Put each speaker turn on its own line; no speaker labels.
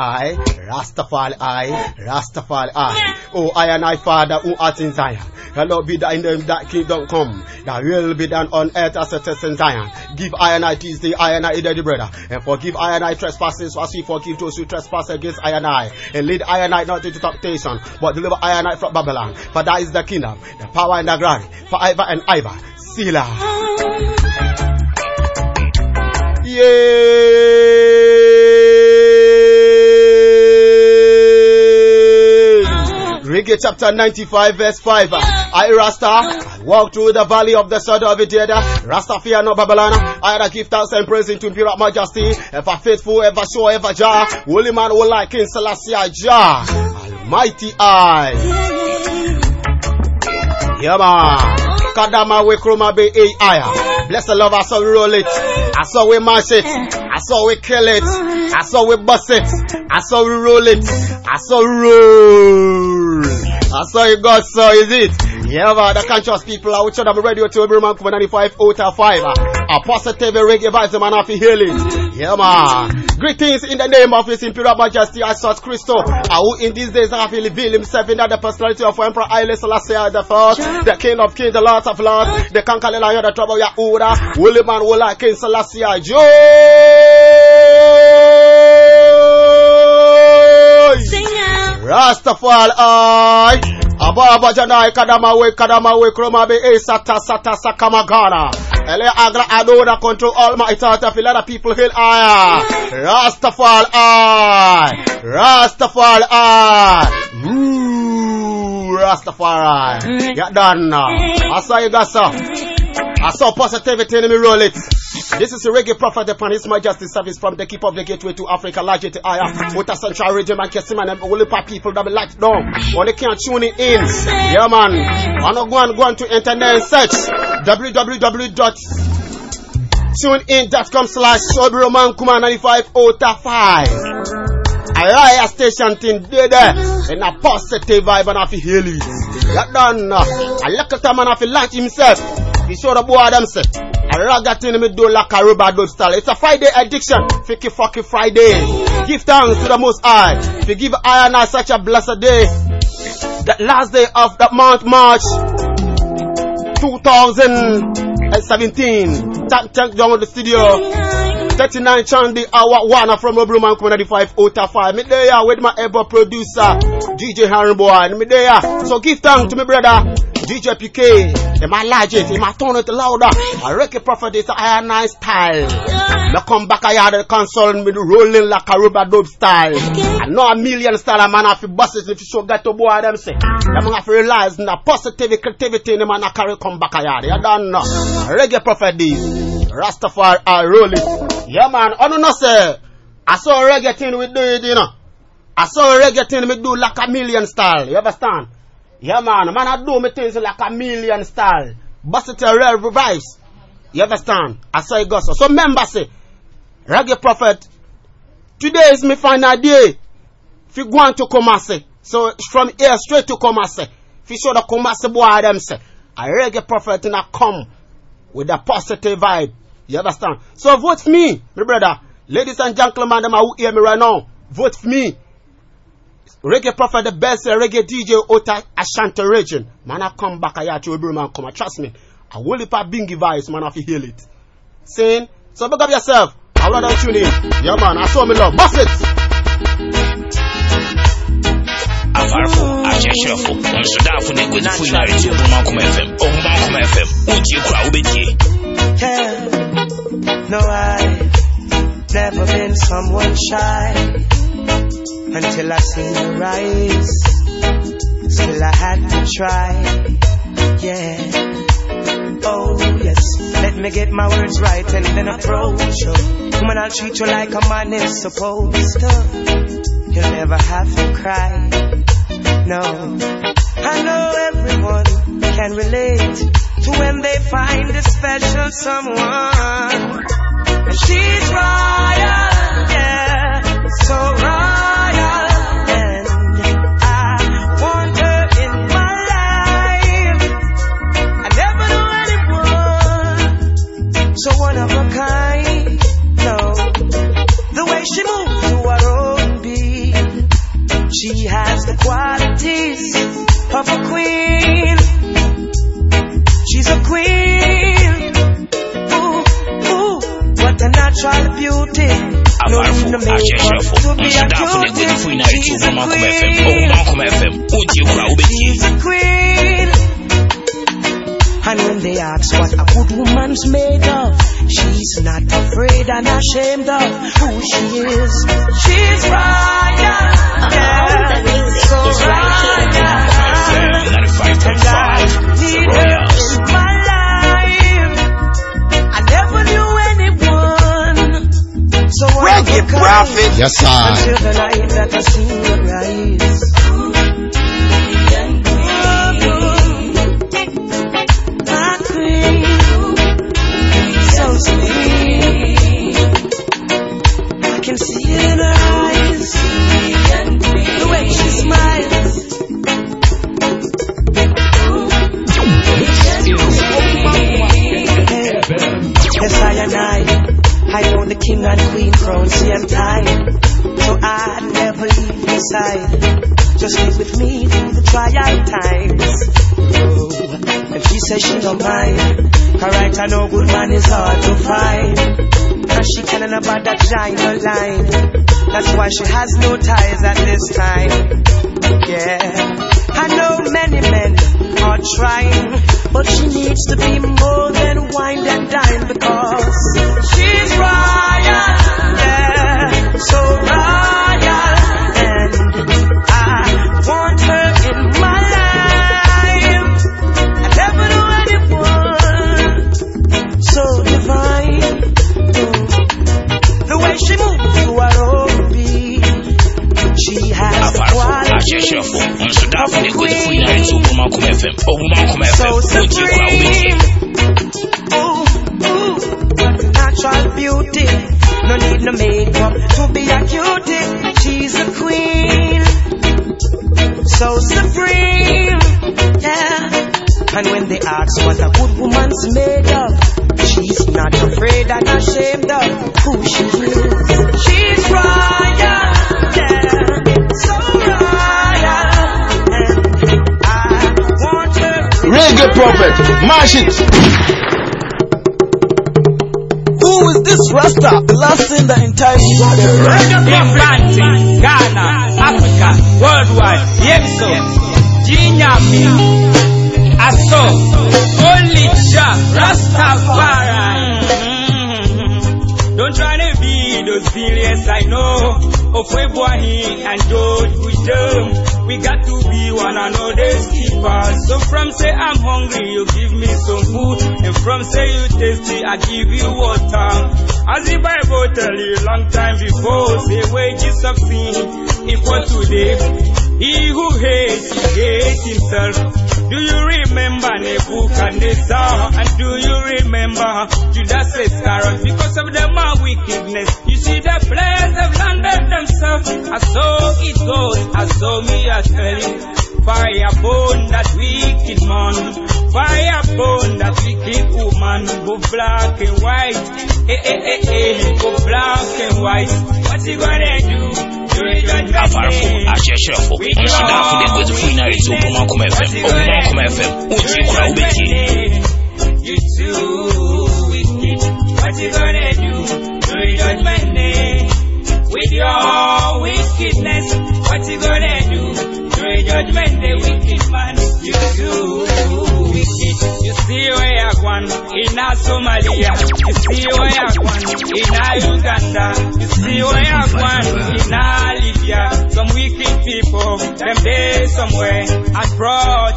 I, Rastafari, I, Rastafari, I. Oh, I and I, Father, who art in Zion. Hallowed be thy name, that kingdom come. Thy will be done on earth as it is in Zion. Give I and I Tuesday, I and I the brother. And forgive I and I trespasses as we forgive those who trespass against I and I. And lead I and I not into temptation, but deliver I and I from Babylon. For that is the kingdom, the power and the glory, forever and ever. Selah. Yeah. Chapter 95 verse 5. I Rasta, I walk through the valley of the shadow of Rasta Rastafia no Babylon. I had a gift thanks and praise into Imperial Majesty. Ever faithful, ever sure, ever Jah. Holy man, will like King Selassie Jah. Almighty I. Yeah man. Kadama we chroma be AI. Bless the love, I saw we roll it. I saw we mash it. I saw we kill it. I saw we bust it. I saw we roll it. I saw roll. I saw you God so is it. Yeah, man, the conscious people are which I'm radio to every man come 95 out of 5. A positive reggae vibes, man, to heal it. Yeah, man. Greetings in the name of His Imperial Majesty, sought Christo, who in these days have revealed himself in the personality of Emperor Haile Selassie the First, the King of Kings, the Lord of Lords, the Conqueror Lion, the Trouble Yahuda, Willie Man, Willa, King Selassie, Joy! Rastafari, Ababa Janai Kadamawe Kadamawe Kromabe E Sata Sata Sakamagana. Ele Agra Adona control all my thought of a lot of people hail Aya. Rastafari I. Rastafari I. Ooh, Rastafari. Mm. Ya done now. I saw you guys I saw positivity in me roll it. This is the reggae prophet upon his majesty service from the keep of the gateway to Africa, large to Aya, with a central region and Kesiman and Wolipa people that be locked down. Or they can't tune in. Yeah man. I'm not going, going to internet and search www.tunein.com slash Sobiroman Kuma 95 Ota 5. A riot station thing there in a positive vibe and I feel heal it. That done. I uh, look at him and I feel launch himself. He showed the boy themself. A ragga thing me do like a rubber dub style. It's a Friday addiction. Ficky fucky Friday. Give thanks to the most high. To give I and I such a blessed day. The last day of the month March 2017. Thank, thank John with the studio. 39 chant the hour one from Obruman Community 5 Ota 5. Me there with my ever producer, DJ Harry Boy. Me there. So give thanks to my brother, DJ PK. Am I large it? Am I turn it louder? I reckon prophet is a nice style. Me come back I had the console me rolling like a rubber dub style. I know a million style man have to bust it if you show get to boy them say. Them have to realize the positive creativity in the man I carry come back I had. You don't know. Reggae prophet this. Rastafari I roll it. Yeah man, I don't know say. I saw a reggae thing we do it, you know. I saw a reggae thing we do like a million style. You understand? Yeah, man. Man, I do me things like a million style. Bust it a real vibes. You understand? I say go so. So remember say, Reggae Prophet, today is my final day. If you on to Kumasi, so from here straight to Kumasi, if you show the Kumasi boy them say, a Reggae Prophet in a come with a positive vibe. You understand? So vote for me, my brother. Ladies and gentlemen, them who hear me right now, vote for me. Reggae Prophet, the best uh, reggae DJ Ota Ashanti region. Man, I come back, I have to every man come. Trust me. I will if I bingy voice, man, I feel heal it. Saying, so big up yourself. I want to tune in. Yeah, man, I saw me love. Bust it.
afarfo akyɛhyɛfo nsodafo ne aguadifo nyinaa retie ɔbomankoma fm ɔbomankoma fm wotie kora wobɛtie
No, I've never been someone shy until I seen her rise. Still, I had to try. Yeah. Oh, yes. Let me get my words right and then approach you. Woman, I'll treat you like a man is supposed to. You'll never have to cry. No. I know everyone can relate to when they find a special someone.
Nsodafo ne aguadifo
cutie.
nyinaa retie
She's a
obumankoma fm
queen.
obumankoma fm wogye kora wobɛtie
She's a queen. And when they ask what a good woman's made of, she's not afraid and ashamed of who she is. She's royal. Yeah. Uh-huh. So
royal. Yes, sir.
until the night that I see her rise. The king and queen crown same time. So I'd never leave your side. Just stick with me through the trial times. Oh, if she says she don't mind, alright, I know good man is hard to find. And she can't about that giant line. That's why she has no ties at this time. Yeah, I know many men are trying, but she needs to be more than wine and dine because she's royal, yeah, so royal, and I want her in my life. I never knew anyone so divine. Mm. The way she moves to her own beat, she has the
afarfo ahyɛhyɛfo
qualities
nsodafo ne aguadifo nyinaa retie fm obumankoma fm
so
wogye
need no makeup to be a cutie. She's a queen, so supreme. Yeah. And when they ask what a good woman's made of, she's not afraid and ashamed of who she is. She's royal, yeah, so royal. And I want her. in
Reggae prophet. Mash it.
This Rasta blasting the entire
Infanti, Ghana, Africa, worldwide, Yemso, Jinyami, Aso, and George Wisdom. We got to be one another's keepers. So from say I'm hungry, you give me some food. And from say you tasty, I give you water. As the Bible tell you long time before, say wages of sin equal today. He who hates, he hates himself. Do you remember Nebuchadnezzar? And do you remember Judas Iscariot? Because of them our wickedness, you see the players have landed themselves. And so it goes, and so me I tell you. Fire burn that wicked man. Fire burn that wicked woman. Go black and white. Eh, eh, eh, eh. Go black and white. What you gonna do?
Afarfo
day.
ahyɛhyɛfo nsodafo ne aguadifo nyinaa retie obumankoma fm obumankoma fm wogye kora wobɛtie
You too wicked. What you gonna do during judgment day? With your wickedness, what you gonna do during judgment day, wicked man? You too wicked. You see where happen in Somalia. You see what happen in Uganda. You see what happen in Libya. Some wicked people, them there somewhere abroad.